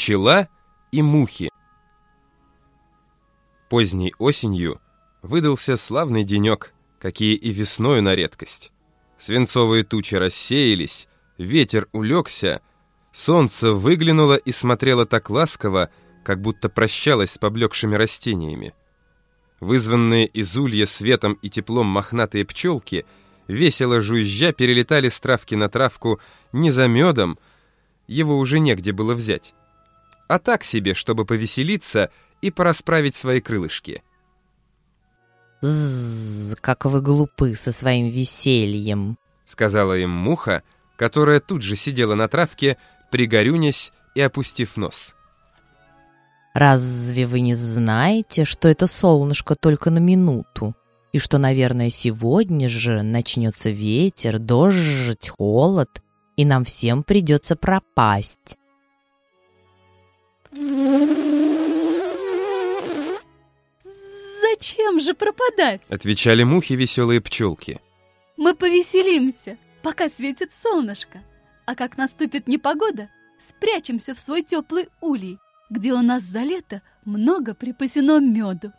Пчела и мухи. Поздней осенью выдался славный денек, какие и весною на редкость. Свинцовые тучи рассеялись, ветер улегся, солнце выглянуло и смотрело так ласково, как будто прощалось с поблекшими растениями. Вызванные из улья светом и теплом мохнатые пчелки, весело жужжа, перелетали с травки на травку не за медом, его уже негде было взять, а так себе, чтобы повеселиться и порасправить свои крылышки. «Зззз, как вы глупы со своим весельем!» сказала им муха, которая тут же сидела на травке, пригорюнясь и опустив нос. «Разве вы не знаете, что это солнышко только на минуту, и что, наверное, сегодня же начнется ветер, дождь, холод, и нам всем придется пропасть?» Зачем же пропадать? Отвечали мухи веселые пчелки. Мы повеселимся, пока светит солнышко. А как наступит непогода, спрячемся в свой теплый улей, где у нас за лето много припасено меду.